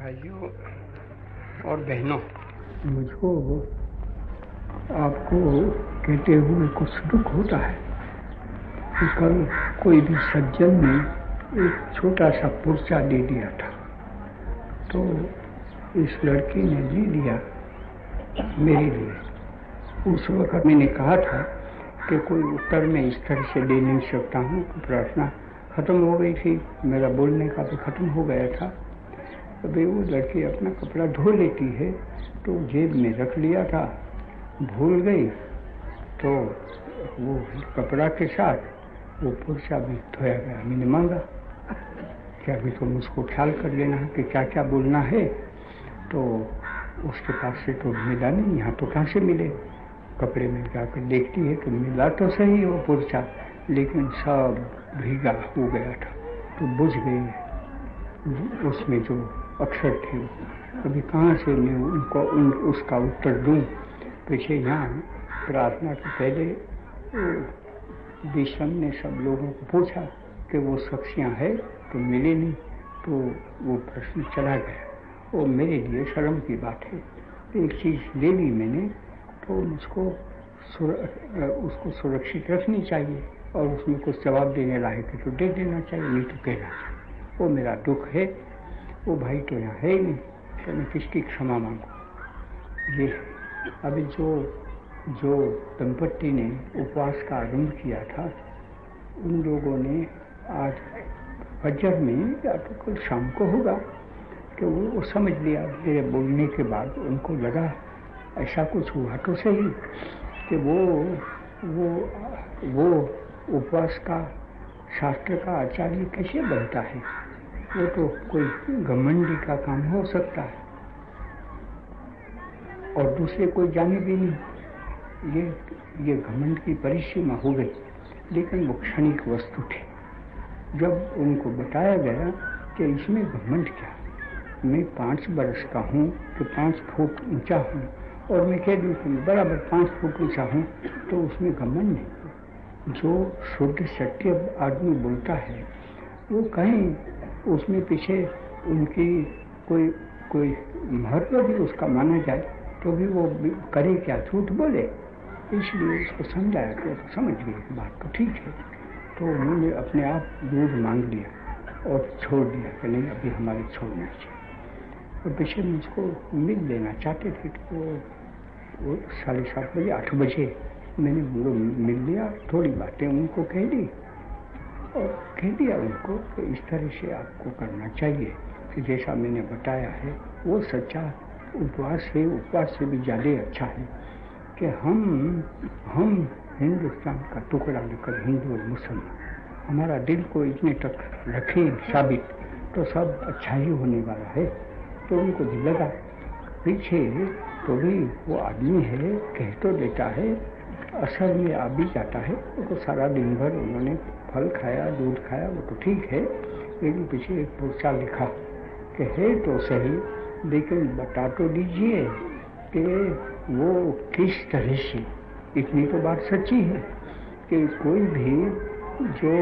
भाइयों और बहनों, मुझको आपको कहते हुए कुछ दुख होता है। कल कोई भी सज्जन ने एक छोटा सा पुर्चा दे दिया था। तो इस लड़की ने ले लिया मेरे लिए। उस वक्त मैंने कहा था कि कोई उत्तर में इस तरह से दे नहीं सकता हूँ। प्रार्थना ख़त्म हो गई थी। मेरा बोलने का भी ख़त्म हो गया था। अभी वो लड़की अपना कपड़ा धो लेती है तो जेब में रख लिया था, भूल गई तो वो कपड़ा के साथ वो पुरुषा भी धोया गया मैंने मांगा। कि अभी तुम उसको ख्याल कर लेना कि क्या क्या बोलना है तो उसके पास से तो मिला नहीं, यहाँ तो कहाँ से मिले? कपड़े में जाकर देखती है तो मिला तो सही वो पुरुषा, लेकिन सब भीगा हो गया था तो बुझ गई उसमें जो अक्षर थे। अभी कहाँ से मैं उनको उन, उसका उत्तर दूँ? पीछे यहाँ प्रार्थना के पहले विषम ने सब लोगों को पूछा कि वो शख्सियाँ है? तो मिले नहीं तो वो प्रश्न चला गया। वो मेरे लिए शर्म की बात है। एक चीज़ ले ली मैंने तो मुझको सुर, उसको सुरक्षित रखनी चाहिए और उसमें कुछ जवाब देने लायक है तो दे देना चाहिए नहीं तो कहना चाहिए। वो मेरा दुख है वो भाई तो यहाँ है ही नहीं। तो मैं किसकी क्षमा मांगू? ये अभी जो जो दंपत्ति ने उपवास का आरंभ किया था उन लोगों ने आज फजर में या तो कल शाम को होगा कि वो, वो समझ लिया मेरे बोलने के बाद उनको लगा ऐसा कुछ हुआ तो सही कि वो वो वो उपवास का शास्त्र का आचार्य कैसे बनता है? वो तो कोई घमंडी का काम हो सकता है। और दूसरे कोई जाने भी नहीं। ये ये घमंड की परिसीमा हो गई, लेकिन वो क्षणिक वस्तु थी। जब उनको बताया गया कि इसमें घमंड क्या मैं पाँच बरस का हूँ कि पाँच फुट ऊँचा हूँ, और मैं कह दूँ कि बराबर पाँच फुट ऊँचा हूँ तो उसमें घमंड नहीं जो शुद्ध सत्य आदमी बोलता है, वो कहीं उसमें पीछे उनकी कोई कोई महत्व भी उसका माना जाए तो भी वो करे क्या? झूठ बोले। इसलिए उसको समझाया तो समझ गए बात तो ठीक है। तो उन्होंने अपने आप दूध मांग लिया और छोड़ दिया कि नहीं, अभी हमारे छोड़ना चाहिए। और पीछे मुझको मिल लेना चाहते थे तो वो साढ़े सात बजे, आठ बजे मैंने उनको मिल लिया, थोड़ी बातें उनको कह दी। और कह दिया उनको कि इस तरह से आपको करना चाहिए। कि जैसा मैंने बताया है, वो सच्चा उपवास है, उपवास से भी ज़्यादा अच्छा है कि हम हम हिंदुस्तान का टुकड़ा लेकर हिंदू और मुसलमान, हमारा दिल को इतने तक रखें साबित तो सब अच्छा ही होने वाला है। तो उनको भी लगा। पीछे तो भी वो आदमी है, कह तो देता है असल में आ भी जाता है तो सारा दिन भर उन्होंने फल खाया, दूध खाया, वो तो ठीक है, लेकिन पीछे एक पुरसा लिखा कि है तो सही, लेकिन बता तो दीजिए कि वो किस तरह से, इतनी तो बात सच्ची है कि कोई भी जो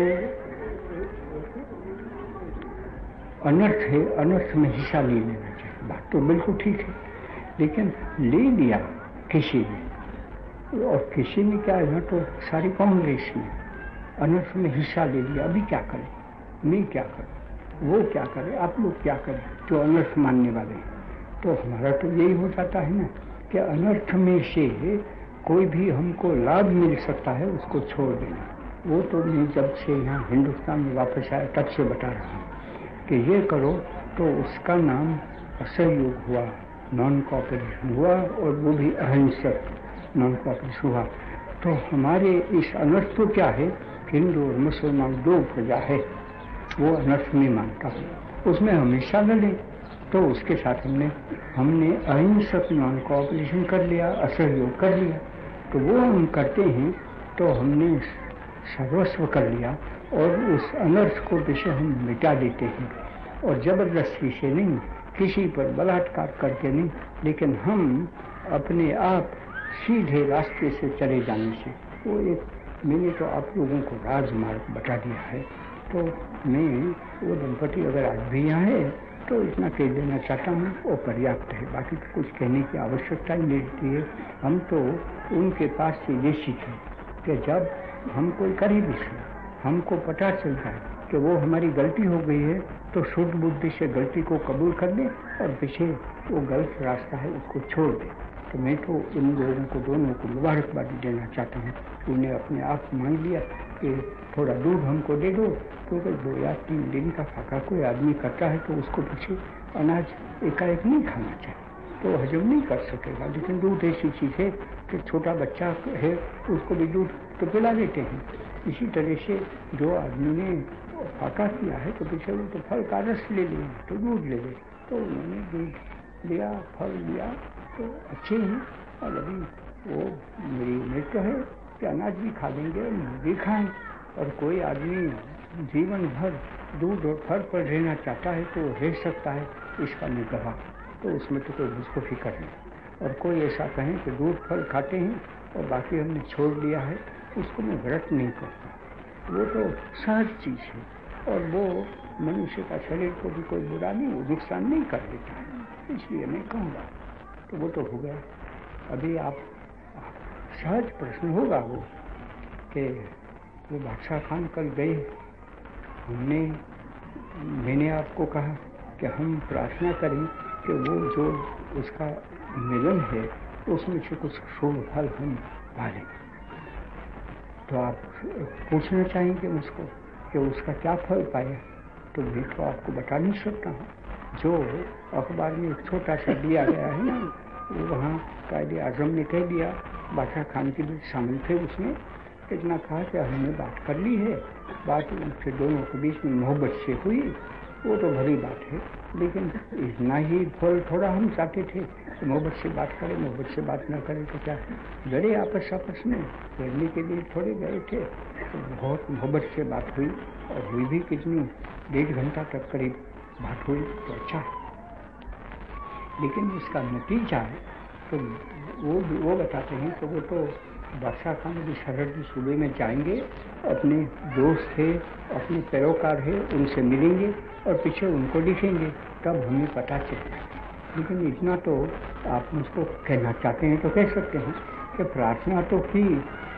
अनर्थ है, अनर्थ में हिस्सा ले लेना चाहिए। बात तो बिल्कुल ठीक है, लेकिन ले लिया किसी ने और किसी ने क्या यहाँ तो सारी कांग्रेस में अनर्थ में हिस्सा ले लिया। अभी क्या करें? मैं क्या करूँ? वो क्या करे? आप लोग क्या करें? जो अनर्थ मानने वाले हैं। तो हमारा तो यही हो जाता है ना कि अनर्थ में से कोई भी हमको लाभ मिल सकता है, उसको छोड़ देना। वो तो मैं जब से यहाँ हिंदुस्तान में वापस आया, तब से बता रहा हूँ कि ये करो तो उसका नाम असहयोग हुआ नॉन कॉपरेशन हुआ और वो भी अहिंसक। नॉन कॉपरेशन हुआ तो हमारे इस अनर्थ को क्या है? हिंदू और मुसलमान दो प्रजा है। वो अनर्थ नहीं मानता। उसमें हमेशा लड़े। तो उसके साथ हमने हमने अहिंसक नॉन कॉपरेशन कर लिया, असहयोग कर लिया। तो वो हम करते हैं तो हमने सर्वस्व कर लिया और उस अनर्थ को पीछे हम मिटा देते हैं। और ज़बरदस्ती से नहीं, किसी पर बलात्कार करके नहीं, लेकिन हम अपने आप सीधे रास्ते से चले जाने से वो एक मैंने तो आप लोगों को राजमार्ग बता दिया है। तो मैं वो दंपति अगर आज भी यहाँ है तो इतना कह देना चाहता हूँ, वो पर्याप्त है। बाकी तो कुछ कहने की आवश्यकता ही नहीं रहती है। हम तो उनके पास से ये सीखे कि जब हम कोई करीब भी हमको पता चलता है कि वो हमारी गलती हो गई है तो शुद्ध बुद्धि से गलती को कबूल कर ले और पीछे वो गलत रास्ता है, उसको छोड़ दे। तो मैं तो इन लोगों को दोनों को मुबारकबादी देना चाहता हूँ। उन्हें अपने आप मान लिया कि थोड़ा दूध हमको दे दो, क्योंकि तो दो या तीन दिन का फाका कोई आदमी करता है तो उसको पीछे अनाज एकाएक नहीं खाना चाहिए। तो हजम नहीं कर सकेगा। लेकिन दूध ऐसी चीज़ है कि छोटा बच्चा है, उसको भी दूध तो पिला देते हैं। इसी तरह से जो आदमी ने फाका किया है तो पीछे वो तो फल का रस ले लिया तो दूध ले ले तो उन्होंने दूध लिया, फल लिया तो अच्छे हैं। और अभी वो मेरी उम्मीद तो है कि अनाज भी खा लेंगे भी खाएँ। और कोई आदमी जीवन भर दूध और फल पर रहना चाहता है तो रह सकता है, इसका मैं गवाह तो उसमें तो कोई मुझको फ़िक्र नहीं। और कोई ऐसा कहें कि दूध, फल खाते हैं और बाकी हमने छोड़ दिया है, उसको मैं व्रत नहीं करता। वो तो सहज चीज़ है। और वो मनुष्य का शरीर को भी कोई बुरा नहीं नुकसान नहीं कर देता है। इसलिए मैं कहूँगा तो वो तो हो गया अभी आप, सहज प्रश्न होगा वो कि वो बादशाह खान कल गए हमने, मैंने आपको कहा कि हम प्रार्थना करें कि वो जो उसका मिलन है तो उसमें से कुछ शुभ फल हम पा लें तो आप पूछना चाहेंगे मुझको कि उसका क्या फल पाया? तो मैं तो आपको बता नहीं सकता हूँ। जो अखबार में एक छोटा सा दिया गया है ना वो वहाँ कायदे आज़म ने कह दिया, बादशाह खान के भी शामिल थे उसमें इतना कहा कि हमने बात कर ली है। बात उनसे दोनों के बीच में मोहब्बत से हुई, वो तो भली बात है, लेकिन इतना ही फल थोड़ा हम चाहते थे कि मोहब्बत से बात करें, मोहब्बत से बात ना करें तो क्या? लड़े आपस आपस में, लड़ने के लिए थोड़े गए थे तो बहुत मोहब्बत से बात हुई, और हुई भी कितनी, डेढ़ घंटा तक करीब। हुई तो अच्छा है। लेकिन इसका नतीजा है तो वो वो बताते हैं तो वो तो बादशाह खान अभी सरहदी सूबे में जाएँगे, अपने दोस्त थे अपने पैरोकार है, उनसे मिलेंगे और पीछे उनको लिखेंगे। तब हमें पता चलता लेकिन इतना तो आप मुझको कहना चाहते हैं तो कह सकते हैं कि प्रार्थना तो की,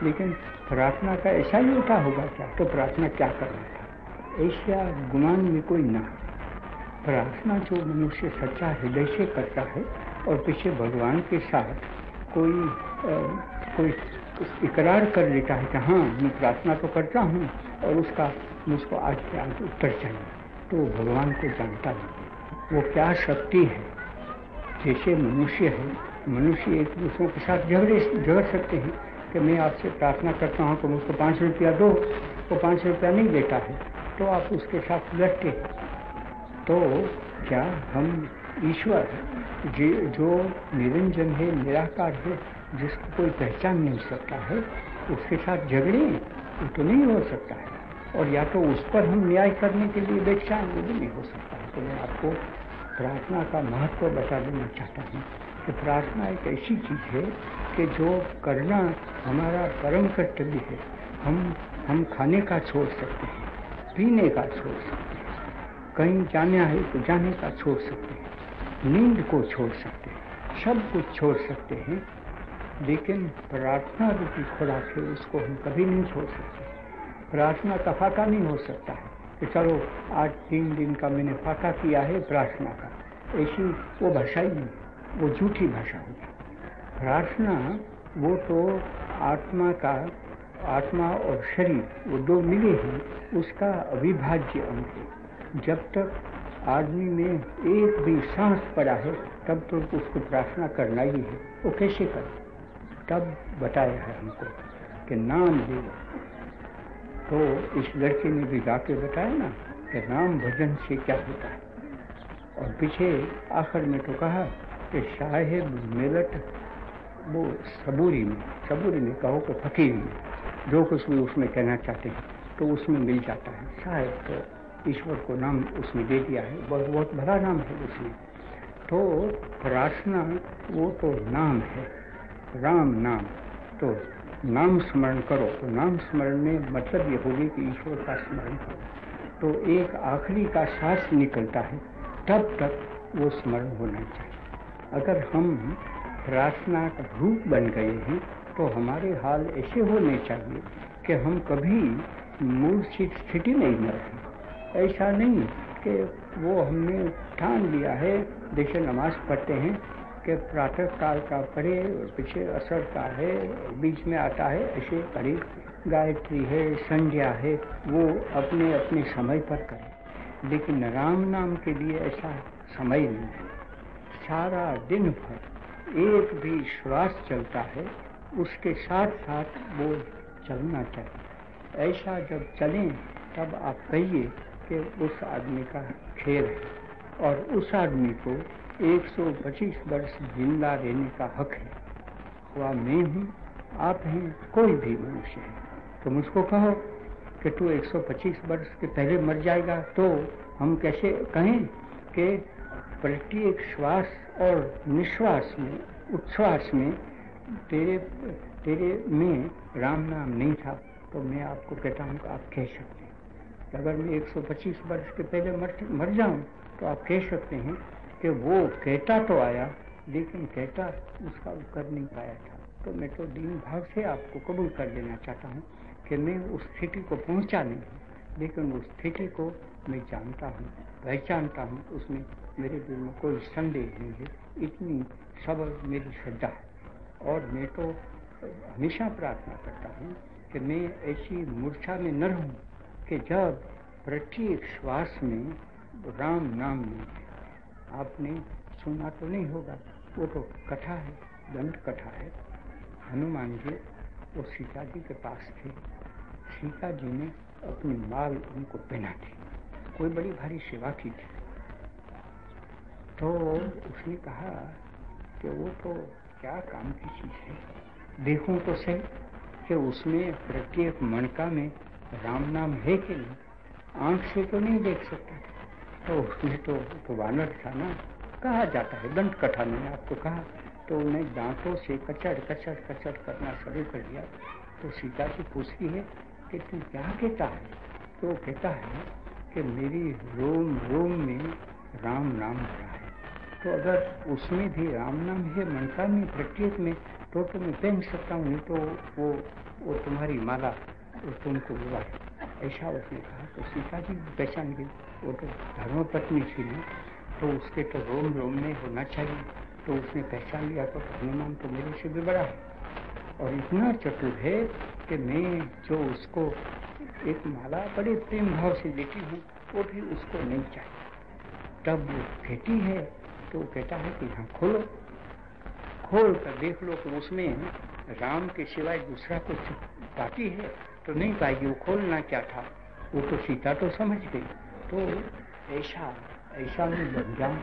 लेकिन प्रार्थना का ऐसा ही उठा होगा क्या? तो प्रार्थना क्या करना था? ऐसा गुमान में कोई ना प्रार्थना जो मनुष्य सच्चा हृदय से करता है और पीछे भगवान के साथ कोई आ, कोई इकरार कर लेता है कि हाँ मैं प्रार्थना तो करता हूँ और उसका मुझको आज के आज उत्तर चाहिए। तो भगवान को जानता नहीं वो क्या शक्ति है। जैसे मनुष्य है मनुष्य एक दूसरों के साथ झगड़े झगड़ सकते हैं कि मैं आपसे प्रार्थना करता हूँ तो मुझको पाँच रुपया दो वो तो पाँच रुपया नहीं देता है। तो आप उसके साथ लड़ते तो क्या हम ईश्वर जो निरंजन है, निराकार है, जिसको कोई पहचान नहीं सकता है, उसके साथ झगड़े वो तो नहीं हो सकता है। और या तो उस पर हम न्याय करने के लिए बैठ जाए वो भी नहीं हो सकता है। तो मैं आपको प्रार्थना का महत्व बता देना चाहता हूँ कि प्रार्थना एक ऐसी चीज़ है कि जो करना हमारा परम कर्तव्य है। हम हम खाने का छोड़ सकते हैं, पीने का छोड़ सकते हैं। कहीं जाना है तो जाने का छोड़ सकते हैं। नींद को छोड़ सकते हैं। सब कुछ छोड़ सकते हैं। लेकिन प्रार्थना रूपी खुराक है, उसको हम कभी नहीं छोड़ सकते। प्रार्थना का फाका नहीं हो सकता है कि चलो, आज तीन दिन का मैंने फाका किया है प्रार्थना का। ऐसी वो भाषा ही नहीं, वो झूठी भाषा होगी प्रार्थना, वो तो आत्मा का, आत्मा और शरीर, वो दो मिले हैं, उसका अविभाज्य अंग है। जब तक आदमी में एक भी सांस पड़ा है, तब तो उसको प्रार्थना करना ही है। वो कैसे कर? तब बताया है हमको कि नाम दे। तो इस लड़के ने भी गा के बताया ना कि नाम भजन से क्या होता है। और पीछे आखिर में तो कहा कि साहेब मिलट, वो सबूरी में सबूरी में कहो कि फकीर में, जो कुछ भी उसमें कहना चाहते हैं तो उसमें मिल जाता है। साहेब तो ईश्वर को नाम उसने दे दिया है। बहुत बहुत बड़ा नाम है उसने। तो प्रार्थना, वो तो नाम है। राम नाम। तो नाम स्मरण करो। तो नाम स्मरण में मतलब ये होगी कि ईश्वर का स्मरण करो। तो एक आखिरी का सांस निकलता है, तब तक वो स्मरण होना चाहिए। अगर हम प्रार्थना का रूप बन गए हैं तो हमारे हाल ऐसे होने चाहिए कि हम कभी मूल स्थिति नहीं न रहें। ऐसा नहीं कि वो हमने ठान लिया है। जैसे नमाज़ पढ़ते हैं कि प्रातः काल का पढ़े और पीछे असर का है, बीच में आता है, ऐसे पढ़े। गायत्री है संज्ञा है, वो अपने अपने समय पर करें। लेकिन राम नाम के लिए ऐसा समय नहीं है। सारा दिन भर एक भी श्वास चलता है, उसके साथ साथ वो चलना चाहिए। ऐसा जब चलें, तब आप कहिए कि उस आदमी का खेल है और उस आदमी को 125 वर्ष ज़िंदा रहने का हक है। वह मैं हूँ, आप हैं, कोई भी मनुष्य है। तो मुझको कहो कि तू 125 वर्ष के पहले मर जाएगा तो हम कैसे कहें कि प्रत्येक श्वास और निश्वास में, उच्छ्वास में तेरे तेरे में राम नाम नहीं था तो मैं आपको कहता हूँ आप कह सकते हैं। अगर मैं 125 वर्ष के पहले मर मर जाऊँ तो आप कह सकते हैं कि वो कहता तो आया, लेकिन कहता उसका वो कर नहीं पाया था। तो मैं तो दीन भाव से आपको कबूल कर लेना चाहता हूँ कि मैं उस स्थिति को पहुँचा नहीं लेकिन उस स्थिति को मैं जानता हूँ, पहचानता हूँ। उसमें मेरे दिल में कोई संदेह नहीं है, इतनी सबल मेरी श्रद्धा है। और मैं तो हमेशा प्रार्थना करता हूँ कि मैं ऐसी मूर्छा में न रहूँ कि जब प्रत्येक श्वास में राम नाम है आपने सुना तो नहीं होगा। वो तो कथा है, दंड कथा है। हनुमान जी वो सीता जी के पास थे। सीता जी ने अपनी माल उनको पहना थी कोई बड़ी भारी सेवा की थी। तो उसने कहा कि वो तो क्या काम की चीज़ है? देखूँ तो सही कि उसमें प्रत्येक मणका में राम नाम है कि नहीं आँख से तो नहीं देख सकता। तो उसमें तो, तो वानर था ना कहा जाता है दंत कथा मैंने आपको कहा। तो उन्हें दांतों से कचड़ कचड़ कचड़ करना शुरू कर दिया। तो सीता जी पूछती है कि तू क्या कहता है? तो कहता है कि मेरी रोम रोम में राम नाम भरा है। तो अगर उसमें भी राम नाम है मनका में प्रत्येक में तो तो मैं पहन सकता हूँ नहीं तो वो वो तुम्हारी माला वो तुमको हुआ। ऐसा उसने कहा तो सीता जी पहचान गई वो तो धर्म पत्नी थी ना तो उसके तो रोम रोम में होना चाहिए। तो उसने पहचान लिया तो हनुमान तो मेरे से भी बड़ा है। और इतना चतुर है कि मैं जो उसको एक माला बड़े प्रेम भाव से देती हूँ, वो भी उसको नहीं चाहिए। तब वो कहती है तो कहता है कि यहाँ खोलो। खोल कर देख लो कि उसमें राम के सिवाय दूसरा कुछ बाकी है। तो नहीं पाएगी वो खोलना क्या था? वो तो सीता तो समझ गई। तो ऐसा ऐसा में बन जाऊँ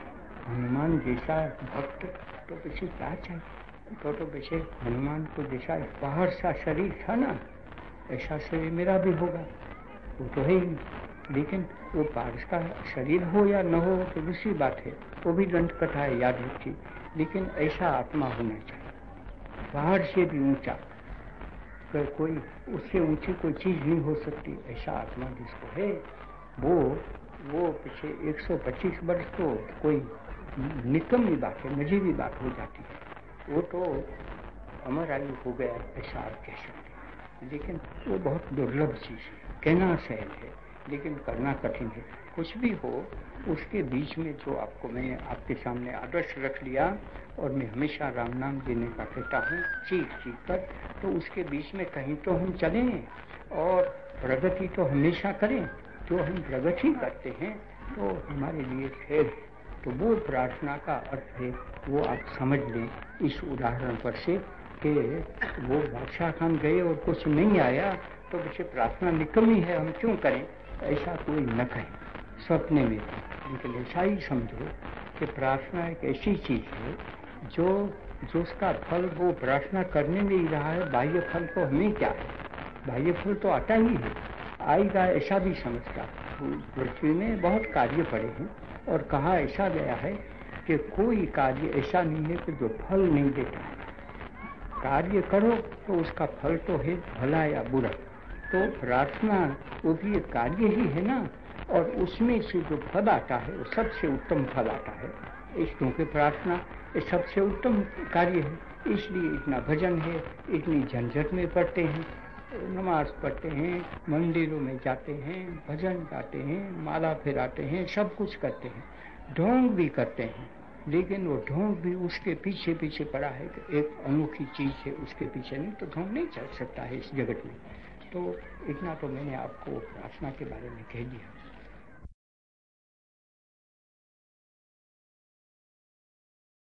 हनुमान जैसा भक्त तो पीछे क्या चाहिए? तो तो पीछे हनुमान को जैसा पहाड़ सा शरीर था ना, ऐसा शरीर मेरा भी होगा। वो तो है ही, लेकिन वो पारस का शरीर हो या न हो तो दूसरी बात है। वो भी दंड कथा है, याद रखी लेकिन ऐसा आत्मा होना चाहिए। बाहर से भी ऊँचा। कर कोई, उससे ऊँची कोई चीज़ नहीं हो सकती। ऐसा आत्मा जिसको है, वो वो पीछे 125 वर्ष तो कोई निकम्मी बात है नजीबी बात हो जाती है। वो तो अमर आयु हो गया, ऐसा आप कह सकते हैं। लेकिन वो बहुत दुर्लभ चीज़ है कहना सहज है। लेकिन करना कठिन है। कुछ भी हो, उसके बीच में जो आपको मैंने आपके सामने आदर्श रख लिया और मैं हमेशा राम नाम देने का कहता हूँ, चीख चीख कर तो उसके बीच में कहीं तो हम चलें और प्रगति तो हमेशा करें। जो हम प्रगति करते हैं तो हमारे लिए खेल तो वो प्रार्थना का अर्थ है, वो आप समझ लें इस उदाहरण पर से कि वो बादशाह खान गए और कुछ नहीं आया तो पीछे प्रार्थना निकलनी है, हम क्यों करें? ऐसा कोई न कहे। सपने में लेकिन ऐसा ही समझो कि प्रार्थना एक ऐसी चीज़ है, जो जो उसका फल वो प्रार्थना करने में ही रहा है, बाह्य फल तो हमें क्या है? बाह्य फल तो आता ही है। आएगा ऐसा भी समझता। पृथ्वी में बहुत कार्य पड़े हैं और कहा ऐसा गया है कि कोई कार्य ऐसा नहीं है कि जो फल नहीं देता है। कार्य करो तो उसका फल तो है, भला या बुरा। तो प्रार्थना, वो भी एक कार्य ही है ना? और उसमें से जो फल आता है, वो सबसे उत्तम फल आता है। इस क्योंकि प्रार्थना, ये सबसे उत्तम कार्य है। इसलिए इतना भजन है, इतनी झंझट में पढ़ते हैं, नमाज़ पढ़ते हैं, मंदिरों में जाते हैं, भजन गाते हैं, माला फिराते हैं, सब कुछ करते हैं। ढोंग भी करते हैं, लेकिन वो ढोंग भी उसके पीछे पीछे पड़ा है कि एक अनोखी चीज़ है, उसके पीछे नहीं तो ढोंग नहीं चल सकता है इस जगत में। तो इतना तो मैंने आपको प्रार्थना के बारे में कह दिया।